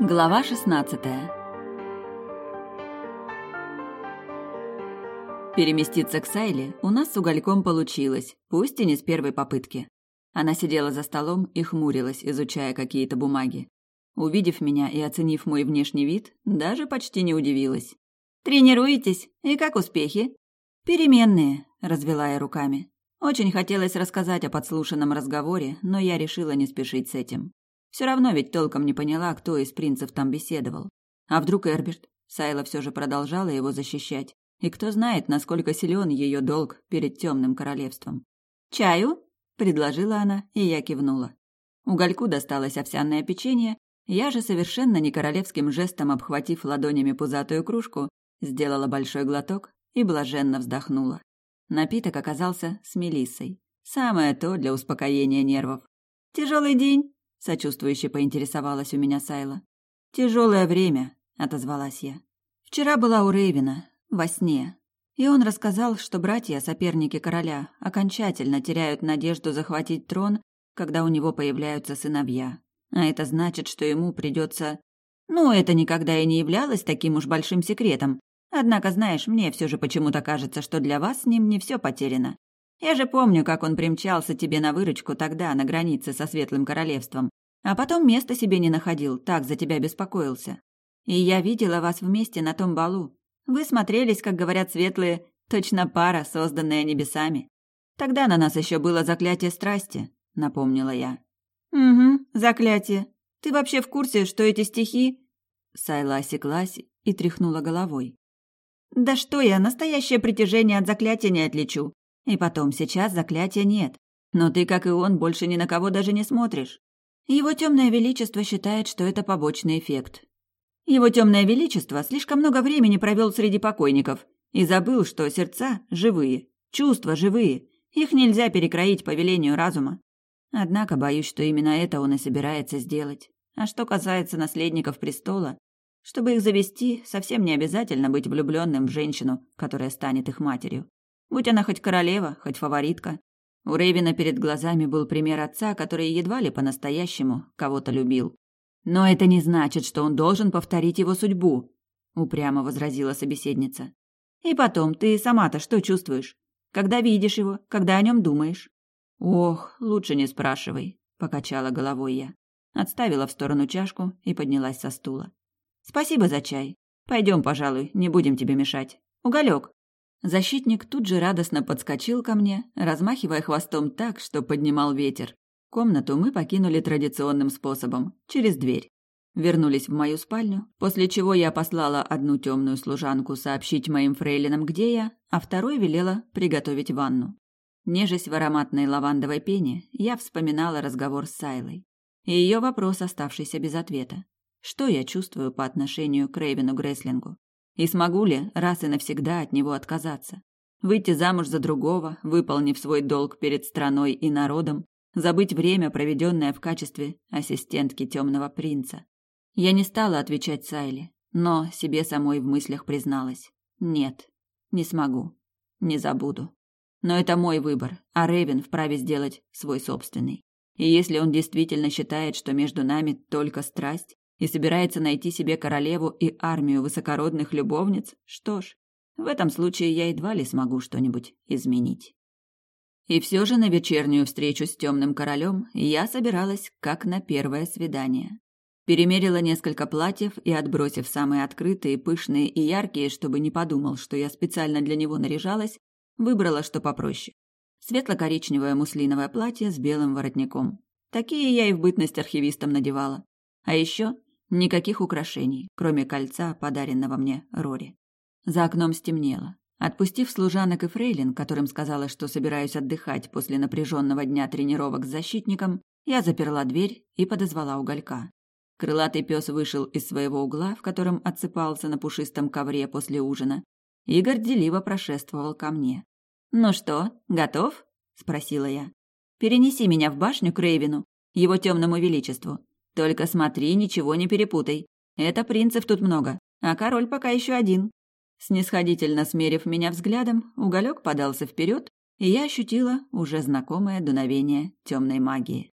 Глава 16 Переместиться к Сайле у нас с угольком получилось, пусть и не с первой попытки. Она сидела за столом и хмурилась, изучая какие-то бумаги. Увидев меня и оценив мой внешний вид, даже почти не удивилась. «Тренируетесь? И как успехи?» «Переменные», — развела я руками. Очень хотелось рассказать о подслушанном разговоре, но я решила не спешить с этим. Все равно ведь толком не поняла, кто из принцев там беседовал. А вдруг Эрберт? Сайла все же продолжала его защищать. И кто знает, насколько силен ее долг перед темным королевством. «Чаю?» – предложила она, и я кивнула. Угольку досталось овсяное печенье, я же совершенно не королевским жестом, обхватив ладонями пузатую кружку, сделала большой глоток и блаженно вздохнула. Напиток оказался с мелиссой. Самое то для успокоения нервов. «Тяжелый день?» Сочувствующе поинтересовалась у меня Сайла. Тяжелое время, отозвалась я. Вчера была у Рейвина, во сне, и он рассказал, что братья, соперники короля, окончательно теряют надежду захватить трон, когда у него появляются сыновья. А это значит, что ему придется... Ну, это никогда и не являлось таким уж большим секретом. Однако, знаешь, мне все же почему-то кажется, что для вас с ним не все потеряно. Я же помню, как он примчался тебе на выручку тогда на границе со Светлым Королевством, а потом места себе не находил, так за тебя беспокоился. И я видела вас вместе на том балу. Вы смотрелись, как говорят светлые, точно пара, созданная небесами. Тогда на нас еще было заклятие страсти, напомнила я. Угу, заклятие. Ты вообще в курсе, что эти стихи... Сайла осеклась и тряхнула головой. Да что я, настоящее притяжение от заклятия не отличу. И потом, сейчас заклятия нет. Но ты, как и он, больше ни на кого даже не смотришь. Его темное величество считает, что это побочный эффект. Его темное величество слишком много времени провел среди покойников и забыл, что сердца живые, чувства живые, их нельзя перекроить по велению разума. Однако боюсь, что именно это он и собирается сделать. А что касается наследников престола, чтобы их завести, совсем не обязательно быть влюбленным в женщину, которая станет их матерью. Будь она хоть королева, хоть фаворитка. У Рейвина перед глазами был пример отца, который едва ли по-настоящему кого-то любил. Но это не значит, что он должен повторить его судьбу, упрямо возразила собеседница. И потом, ты сама-то что чувствуешь? Когда видишь его, когда о нем думаешь? Ох, лучше не спрашивай, покачала головой я. Отставила в сторону чашку и поднялась со стула. Спасибо за чай. Пойдем, пожалуй, не будем тебе мешать. Уголек, Защитник тут же радостно подскочил ко мне, размахивая хвостом так, что поднимал ветер. Комнату мы покинули традиционным способом – через дверь. Вернулись в мою спальню, после чего я послала одну темную служанку сообщить моим фрейлинам, где я, а второй велела приготовить ванну. Нежесть в ароматной лавандовой пене, я вспоминала разговор с Сайлой. И ее вопрос, оставшийся без ответа. Что я чувствую по отношению к Рейвену Греслингу? И смогу ли раз и навсегда от него отказаться? Выйти замуж за другого, выполнив свой долг перед страной и народом, забыть время, проведенное в качестве ассистентки темного принца. Я не стала отвечать Сайле, но себе самой в мыслях призналась. Нет, не смогу, не забуду. Но это мой выбор, а Рейвен вправе сделать свой собственный. И если он действительно считает, что между нами только страсть, и собирается найти себе королеву и армию высокородных любовниц, что ж, в этом случае я едва ли смогу что-нибудь изменить. И все же на вечернюю встречу с темным королем я собиралась как на первое свидание. Перемерила несколько платьев и, отбросив самые открытые, пышные и яркие, чтобы не подумал, что я специально для него наряжалась, выбрала что попроще. Светло-коричневое муслиновое платье с белым воротником. Такие я и в бытность архивистом надевала. А еще Никаких украшений, кроме кольца, подаренного мне Рори. За окном стемнело. Отпустив служанок и фрейлин, которым сказала, что собираюсь отдыхать после напряженного дня тренировок с защитником, я заперла дверь и подозвала уголька. Крылатый пес вышел из своего угла, в котором отсыпался на пушистом ковре после ужина, и горделиво прошествовал ко мне. «Ну что, готов?» – спросила я. «Перенеси меня в башню к Рейвину, его темному величеству. Только смотри, ничего не перепутай. Это принцев тут много, а король пока еще один. Снисходительно смерив меня взглядом, уголек подался вперед, и я ощутила уже знакомое дуновение темной магии.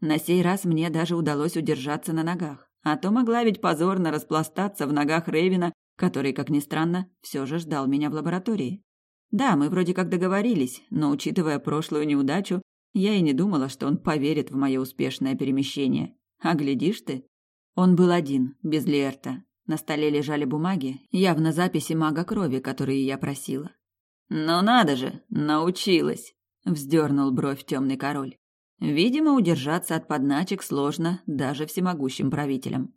На сей раз мне даже удалось удержаться на ногах. а то могла ведь позорно распластаться в ногах Рейвина, который, как ни странно, все же ждал меня в лаборатории. Да, мы вроде как договорились, но, учитывая прошлую неудачу, я и не думала, что он поверит в мое успешное перемещение. А глядишь ты, он был один, без Лерта. На столе лежали бумаги, явно записи мага крови, которые я просила. «Ну надо же, научилась!» – вздернул бровь темный король. Видимо, удержаться от подначек сложно даже всемогущим правителям.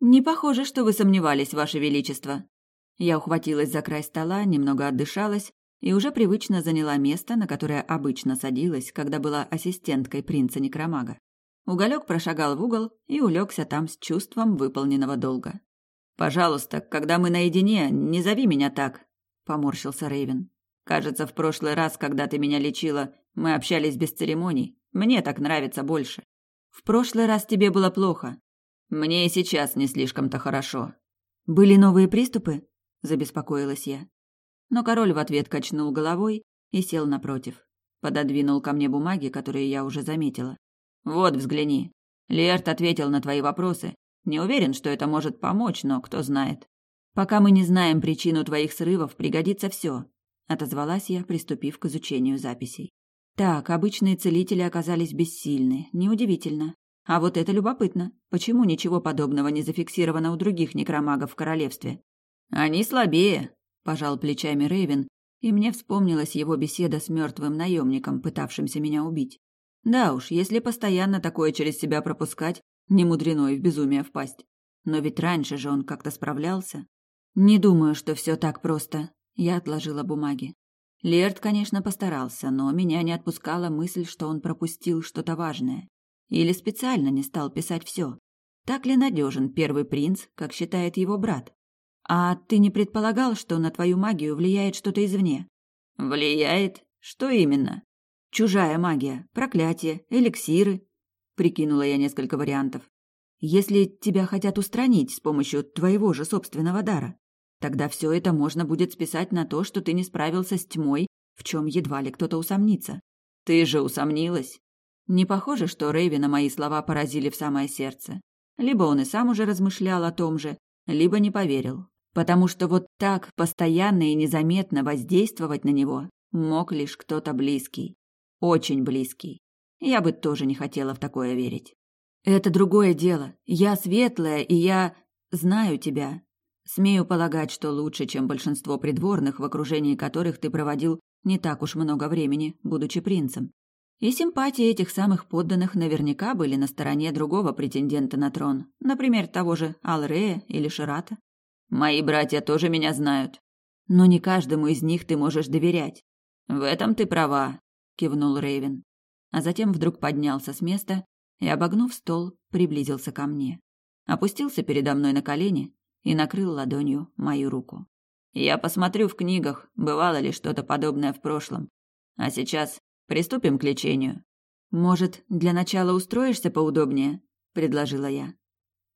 «Не похоже, что вы сомневались, Ваше Величество». Я ухватилась за край стола, немного отдышалась и уже привычно заняла место, на которое обычно садилась, когда была ассистенткой принца Некромага. Уголек прошагал в угол и улегся там с чувством выполненного долга. «Пожалуйста, когда мы наедине, не зови меня так», — поморщился Рейвен. «Кажется, в прошлый раз, когда ты меня лечила, мы общались без церемоний. Мне так нравится больше. В прошлый раз тебе было плохо. Мне и сейчас не слишком-то хорошо. Были новые приступы? Забеспокоилась я. Но король в ответ качнул головой и сел напротив. Пододвинул ко мне бумаги, которые я уже заметила. Вот, взгляни. Лерт ответил на твои вопросы. Не уверен, что это может помочь, но кто знает. Пока мы не знаем причину твоих срывов, пригодится все. Отозвалась я, приступив к изучению записей. Так, обычные целители оказались бессильны. Неудивительно. А вот это любопытно. Почему ничего подобного не зафиксировано у других некромагов в королевстве? Они слабее, пожал плечами Рейвен, и мне вспомнилась его беседа с мертвым наемником, пытавшимся меня убить. Да уж, если постоянно такое через себя пропускать, не мудрено и в безумие впасть. Но ведь раньше же он как-то справлялся. Не думаю, что все так просто. Я отложила бумаги. Лерт, конечно, постарался, но меня не отпускала мысль, что он пропустил что-то важное. Или специально не стал писать все. Так ли надежен первый принц, как считает его брат? А ты не предполагал, что на твою магию влияет что-то извне? Влияет? Что именно? Чужая магия, проклятие, эликсиры. Прикинула я несколько вариантов. Если тебя хотят устранить с помощью твоего же собственного дара, Тогда все это можно будет списать на то, что ты не справился с тьмой, в чем едва ли кто-то усомнится. Ты же усомнилась. Не похоже, что Рэйвина мои слова поразили в самое сердце. Либо он и сам уже размышлял о том же, либо не поверил. Потому что вот так постоянно и незаметно воздействовать на него мог лишь кто-то близкий. Очень близкий. Я бы тоже не хотела в такое верить. Это другое дело. Я светлая, и я знаю тебя. Смею полагать, что лучше, чем большинство придворных, в окружении которых ты проводил не так уж много времени, будучи принцем. И симпатии этих самых подданных наверняка были на стороне другого претендента на трон, например, того же Алрея или Ширата. Мои братья тоже меня знают. Но не каждому из них ты можешь доверять. В этом ты права, кивнул Рейвен. А затем вдруг поднялся с места и, обогнув стол, приблизился ко мне. Опустился передо мной на колени и накрыл ладонью мою руку. Я посмотрю в книгах, бывало ли что-то подобное в прошлом. А сейчас приступим к лечению. Может, для начала устроишься поудобнее, предложила я.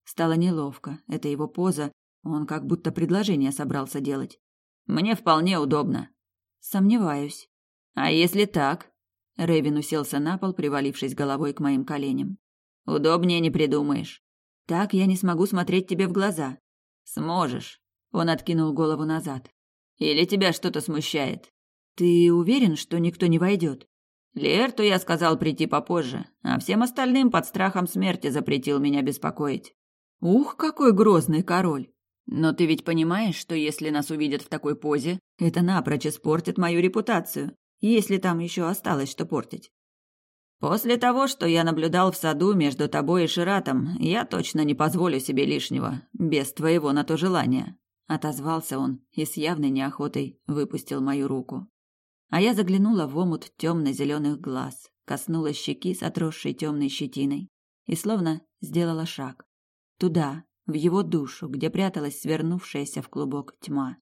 Стало неловко. Это его поза, он как будто предложение собрался делать. Мне вполне удобно. Сомневаюсь. А если так? Рэйвин уселся на пол, привалившись головой к моим коленям. Удобнее не придумаешь. Так я не смогу смотреть тебе в глаза. Сможешь. Он откинул голову назад. Или тебя что-то смущает? Ты уверен, что никто не войдет? Лерту я сказал прийти попозже, а всем остальным под страхом смерти запретил меня беспокоить. Ух, какой грозный король! Но ты ведь понимаешь, что если нас увидят в такой позе, это напрочь испортит мою репутацию, если там еще осталось что портить. После того, что я наблюдал в саду между тобой и Ширатом, я точно не позволю себе лишнего, без твоего на то желания, отозвался он и с явной неохотой выпустил мою руку. А я заглянула в омут темно-зеленых глаз, коснулась щеки с отросшей темной щетиной и словно сделала шаг. Туда, в его душу, где пряталась свернувшаяся в клубок тьма.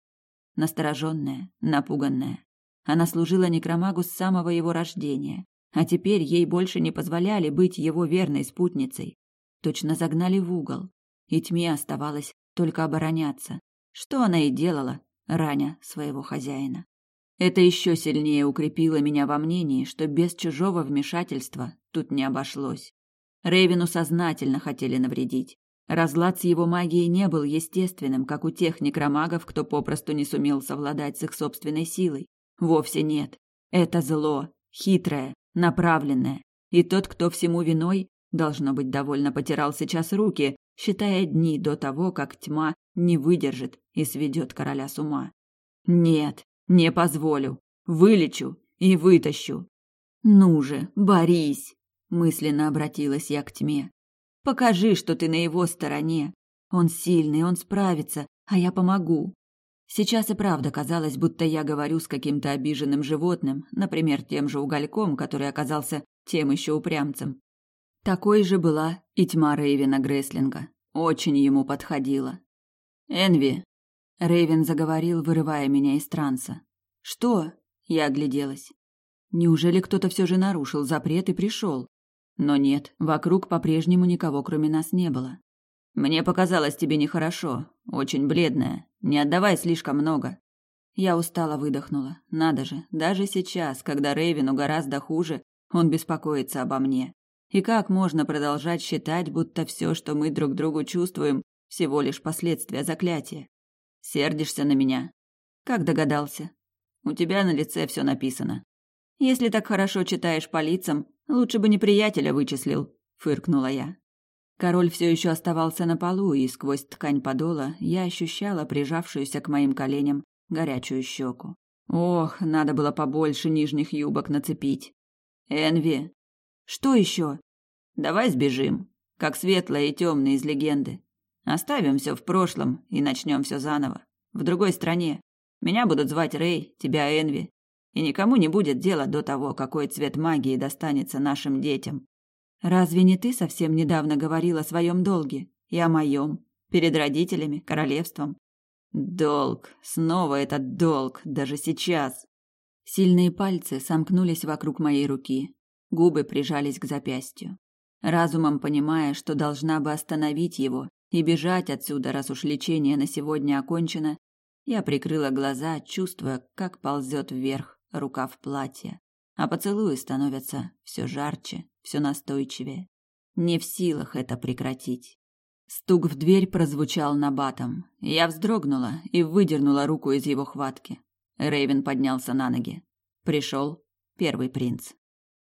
Настороженная, напуганная. Она служила некромагу с самого его рождения, а теперь ей больше не позволяли быть его верной спутницей. Точно загнали в угол, и тьме оставалось только обороняться, что она и делала, раня своего хозяина. Это еще сильнее укрепило меня во мнении, что без чужого вмешательства тут не обошлось. Рейвину сознательно хотели навредить. Разлад с его магией не был естественным, как у тех некромагов, кто попросту не сумел совладать с их собственной силой. Вовсе нет. Это зло, хитрое, направленное. И тот, кто всему виной, должно быть, довольно потирал сейчас руки, считая дни до того, как тьма не выдержит и сведет короля с ума. Нет, не позволю. Вылечу и вытащу. Ну же, борись, мысленно обратилась я к тьме. Покажи, что ты на его стороне. Он сильный, он справится, а я помогу. Сейчас и правда казалось, будто я говорю с каким-то обиженным животным, например, тем же угольком, который оказался тем еще упрямцем. Такой же была и тьма Рейвена Греслинга. Очень ему подходила. «Энви!» Рейвен заговорил, вырывая меня из транса. «Что?» Я огляделась. Неужели кто-то все же нарушил запрет и пришел? Но нет, вокруг по-прежнему никого, кроме нас, не было. Мне показалось тебе нехорошо, очень бледная. Не отдавай слишком много. Я устало выдохнула. Надо же, даже сейчас, когда Рейвину гораздо хуже, он беспокоится обо мне. И как можно продолжать считать, будто все, что мы друг другу чувствуем, всего лишь последствия заклятия? Сердишься на меня? Как догадался? У тебя на лице все написано. Если так хорошо читаешь по лицам, лучше бы неприятеля вычислил, фыркнула я. Король все еще оставался на полу, и сквозь ткань подола я ощущала прижавшуюся к моим коленям горячую щеку. Ох, надо было побольше нижних юбок нацепить. Энви. Что еще? Давай сбежим, как светлые и темные из легенды. Оставим все в прошлом и начнем все заново. В другой стране. Меня будут звать Рэй, тебя Энви и никому не будет дела до того, какой цвет магии достанется нашим детям. Разве не ты совсем недавно говорил о своем долге и о моем перед родителями, королевством? Долг, снова этот долг, даже сейчас. Сильные пальцы сомкнулись вокруг моей руки, губы прижались к запястью. Разумом понимая, что должна бы остановить его и бежать отсюда, раз уж лечение на сегодня окончено, я прикрыла глаза, чувствуя, как ползет вверх рукав платья, а поцелуи становятся все жарче, все настойчивее. Не в силах это прекратить. Стук в дверь прозвучал набатом. Я вздрогнула и выдернула руку из его хватки. Рейвен поднялся на ноги. Пришел первый принц.